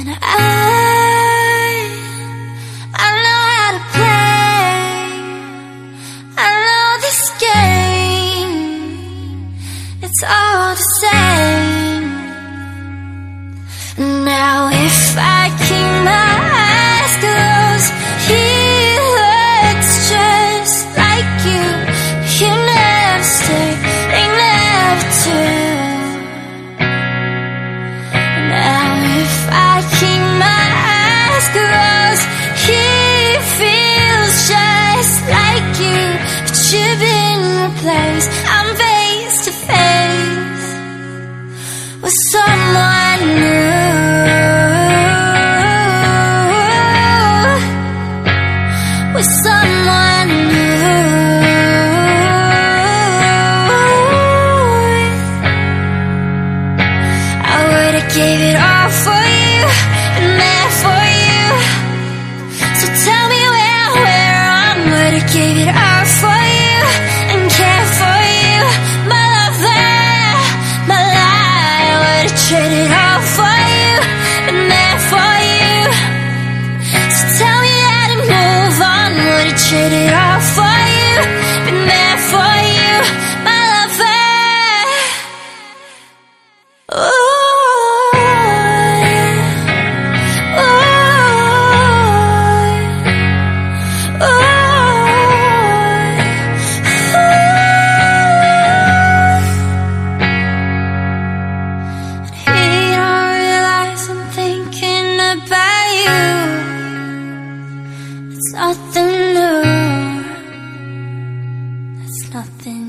And I, I know how to play. I know this game. It's all the same. Now if I keep my eyes closed, he looks just like you. Never stay, never. Place. I'm face to face with someone new. With someone new. I would've gave it all for you, there for you. So tell me where, I would've gave it all Would've traded all for you, been there for you, my lover. Ooh, Nothing nothing